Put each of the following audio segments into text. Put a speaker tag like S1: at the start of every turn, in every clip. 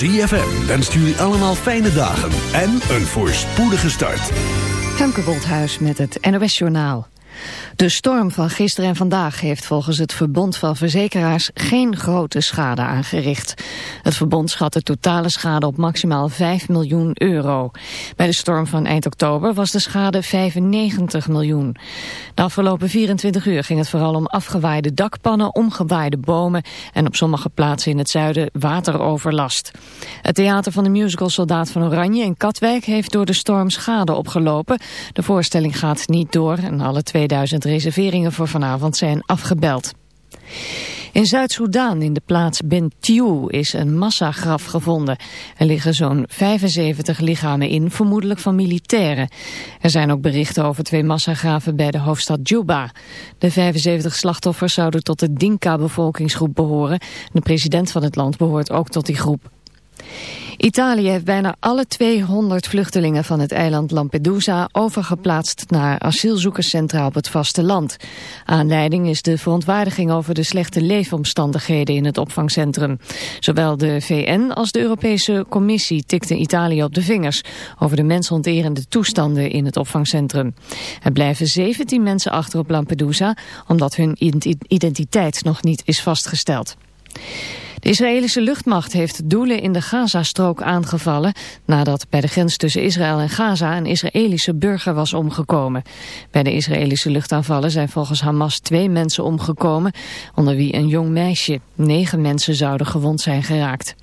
S1: ZFM wenst jullie allemaal fijne dagen en een voorspoedige start.
S2: Femke Woldhuis met het NOS Journaal. De storm van gisteren en vandaag heeft volgens het Verbond van Verzekeraars geen grote schade aangericht. Het verbond schat de totale schade op maximaal 5 miljoen euro. Bij de storm van eind oktober was de schade 95 miljoen. De afgelopen 24 uur ging het vooral om afgewaaide dakpannen, omgewaaide bomen en op sommige plaatsen in het zuiden wateroverlast. Het theater van de musical Soldaat van Oranje in Katwijk heeft door de storm schade opgelopen. De voorstelling gaat niet door en alle 2000 reserveringen voor vanavond zijn afgebeld. In Zuid-Soedan, in de plaats Bentiu, is een massagraf gevonden. Er liggen zo'n 75 lichamen in, vermoedelijk van militairen. Er zijn ook berichten over twee massagraven bij de hoofdstad Juba. De 75 slachtoffers zouden tot de Dinka-bevolkingsgroep behoren. De president van het land behoort ook tot die groep. Italië heeft bijna alle 200 vluchtelingen van het eiland Lampedusa overgeplaatst naar asielzoekerscentra op het vasteland. Aanleiding is de verontwaardiging over de slechte leefomstandigheden in het opvangcentrum. Zowel de VN als de Europese Commissie tikten Italië op de vingers over de mensonterende toestanden in het opvangcentrum. Er blijven 17 mensen achter op Lampedusa omdat hun identiteit nog niet is vastgesteld. De Israëlische luchtmacht heeft doelen in de Gazastrook aangevallen... nadat bij de grens tussen Israël en Gaza een Israëlische burger was omgekomen. Bij de Israëlische luchtaanvallen zijn volgens Hamas twee mensen omgekomen... onder wie een jong meisje. Negen mensen zouden gewond zijn geraakt.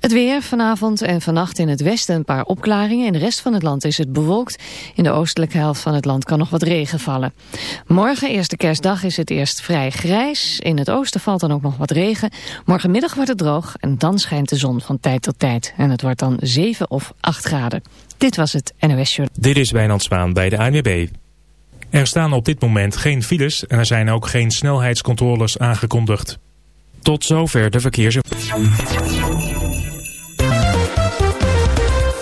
S2: Het weer vanavond en vannacht in het westen een paar opklaringen. In de rest van het land is het bewolkt. In de oostelijke helft van het land kan nog wat regen vallen. Morgen, eerste kerstdag, is het eerst vrij grijs. In het oosten valt dan ook nog wat regen. Morgenmiddag wordt het droog en dan schijnt de zon van tijd tot tijd. En het wordt dan 7 of 8 graden. Dit was het NOS Show.
S3: Dit is Wijnand Zwaan bij de ANWB. Er staan op dit moment geen files en er zijn ook geen snelheidscontroles aangekondigd. Tot zover de verkeers...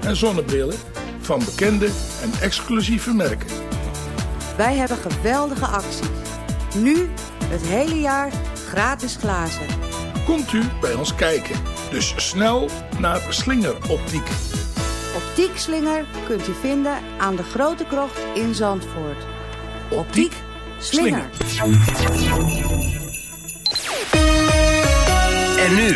S4: en zonnebrillen van bekende en exclusieve merken.
S5: Wij hebben geweldige acties. Nu het hele jaar gratis glazen.
S4: Komt u bij ons kijken. Dus snel naar Slinger Optiek.
S5: Optiek slinger kunt u vinden aan de Grote Krocht in Zandvoort. Optiek slinger.
S6: En nu,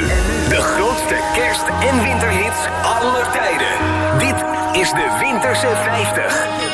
S6: de grootste kerst- en winterhits aller tijden. Dit is de Winterse 50.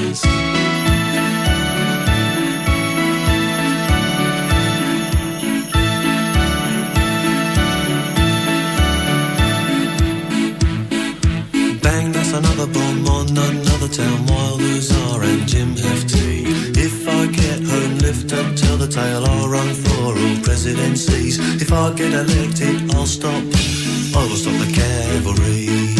S7: Christmas. Bang, that's another bomb on another town. Wilders are and Jim Hefty. If I get home, lift up, tell the tale. I'll run for all presidencies. If I get elected, I'll stop. I will stop the cavalry.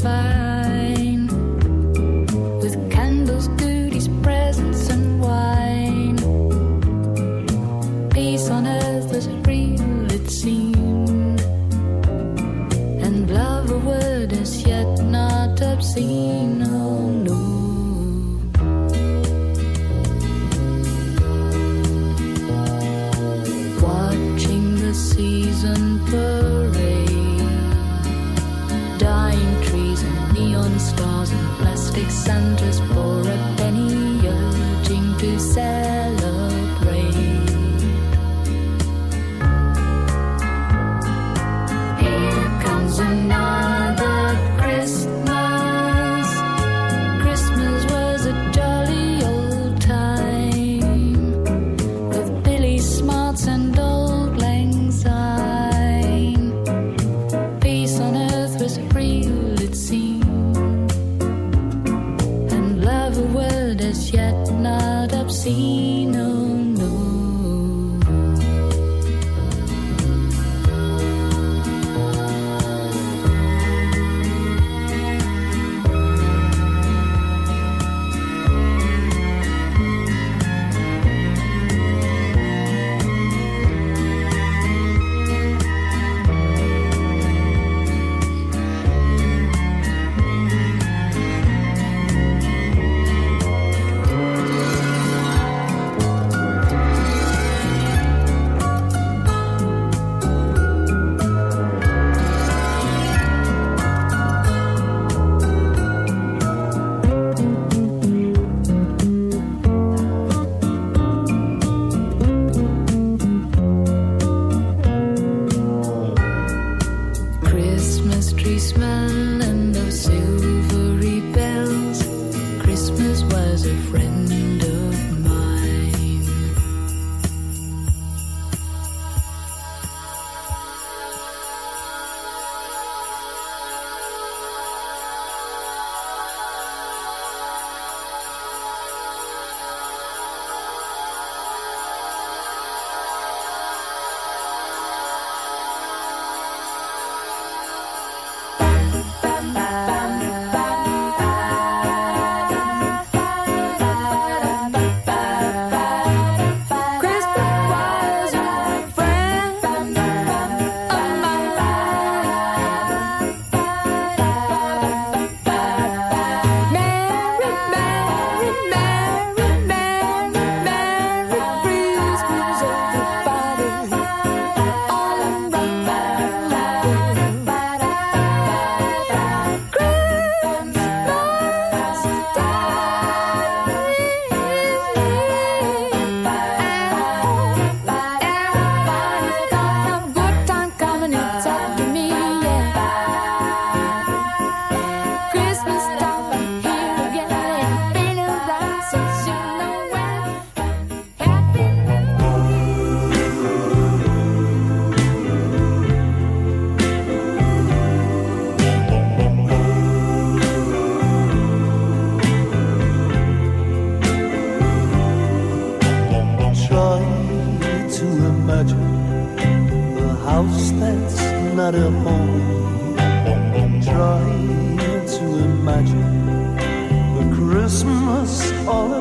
S8: fire.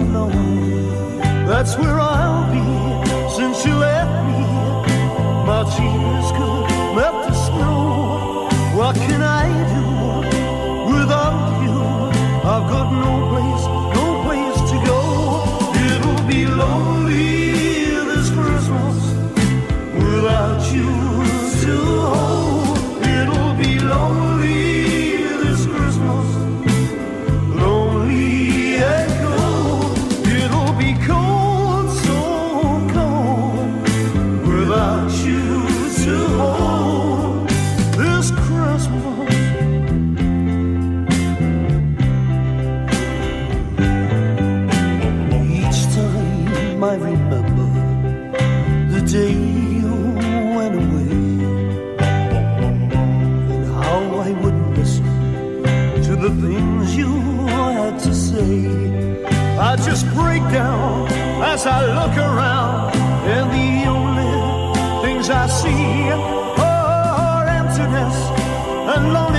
S8: alone. That's where I'll be since you left me.
S9: My tears could melt the snow. What can I do? just break down as I look around, and the only things I see are emptiness and loneliness.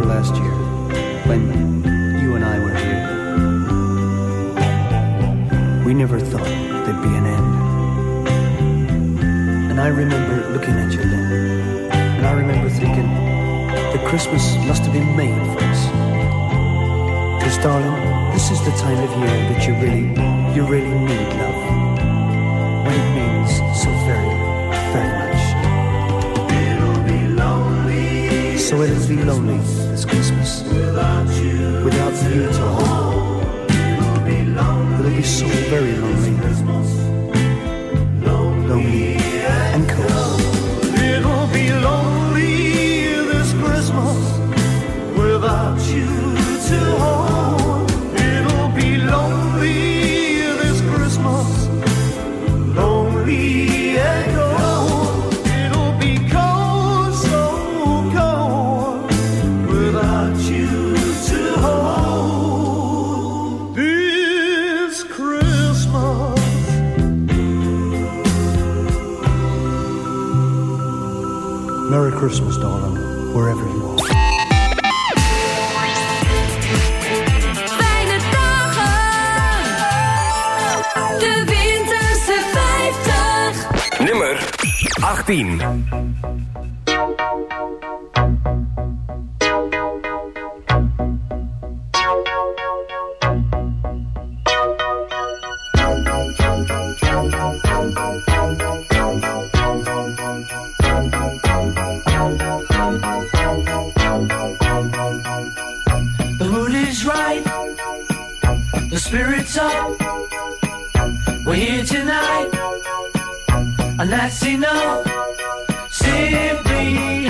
S9: October last year, when you and I were here, we never thought there'd be an end. And I remember looking at you then, and I remember thinking that Christmas must have been made for us. Because, darling, this is the time of year that you really, you really need love. When it means so very, very much. So it'll be lonely it's Christmas without you, without you, Tom. It'll be so very lonely. And
S10: that's enough. Simply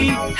S10: Hey.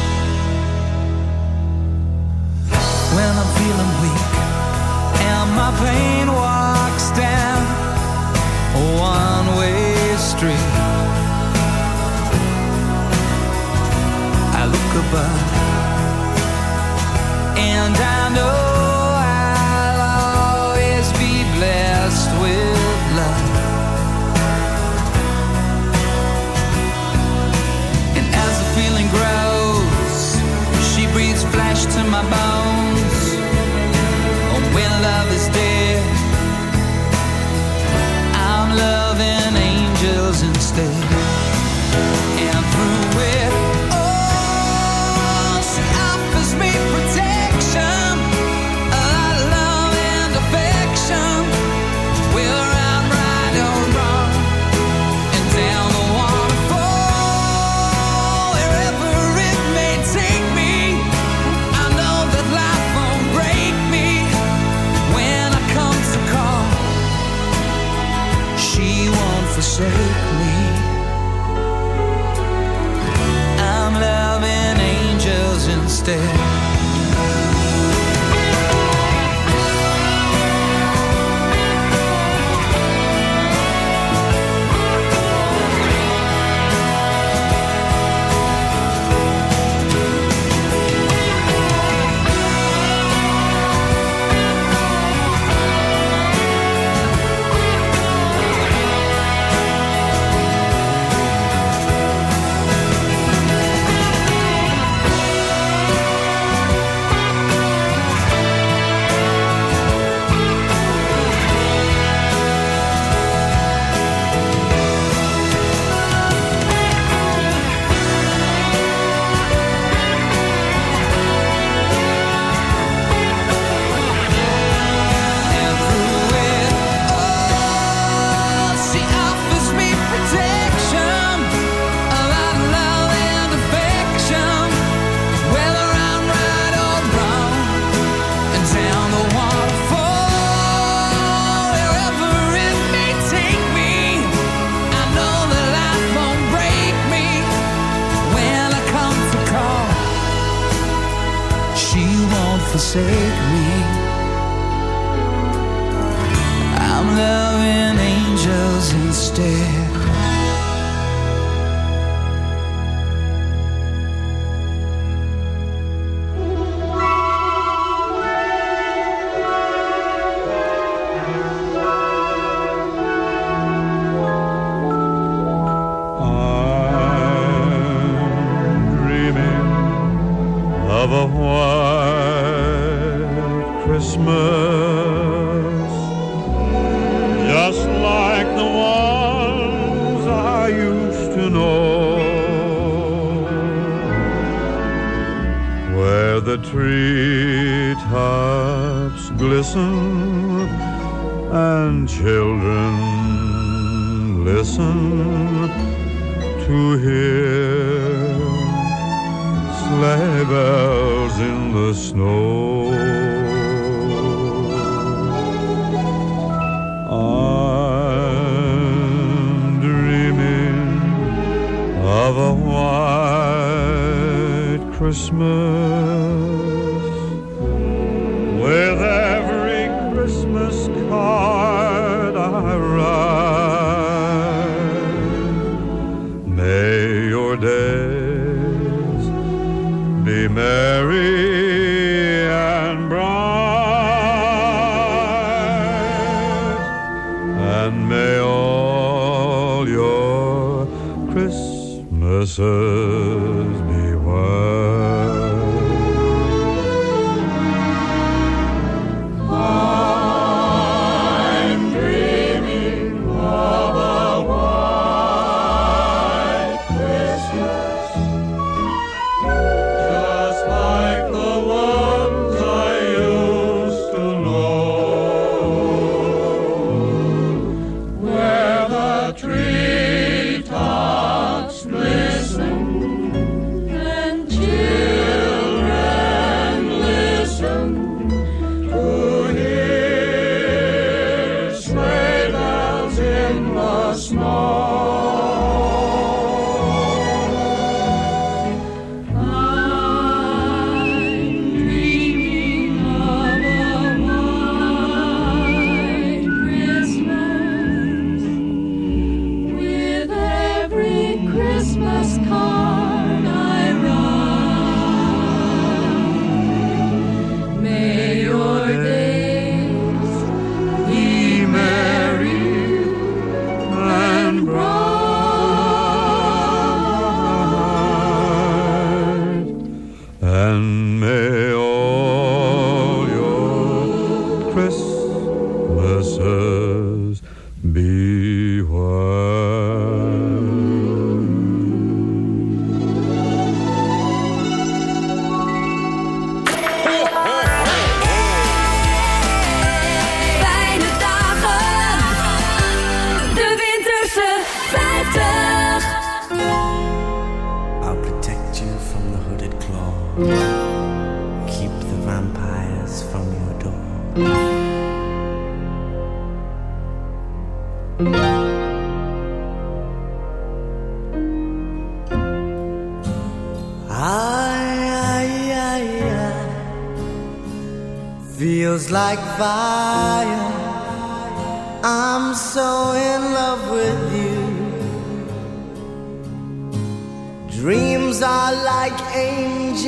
S11: over. And I know.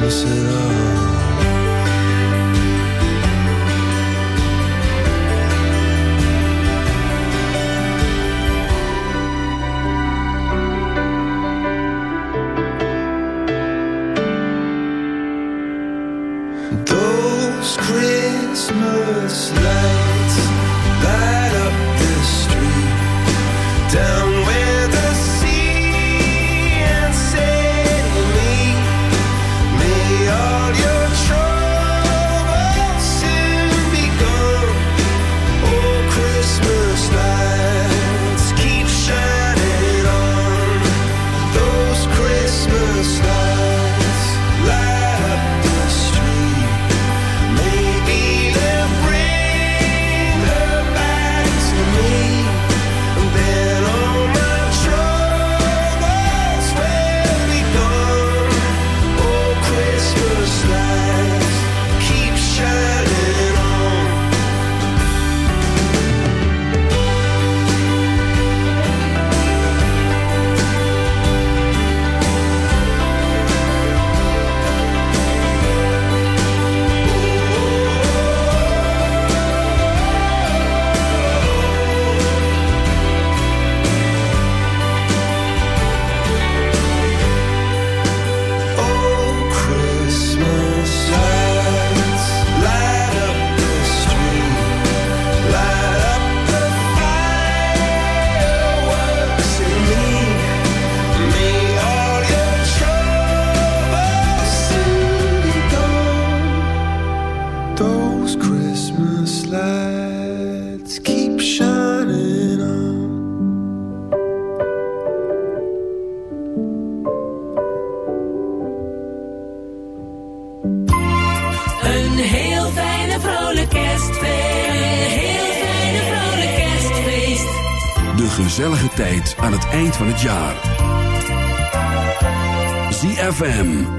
S7: Christmas at all.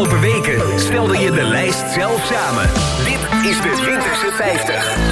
S11: afgelopen weken stelde je de lijst zelf samen. Dit is de Winterse 50.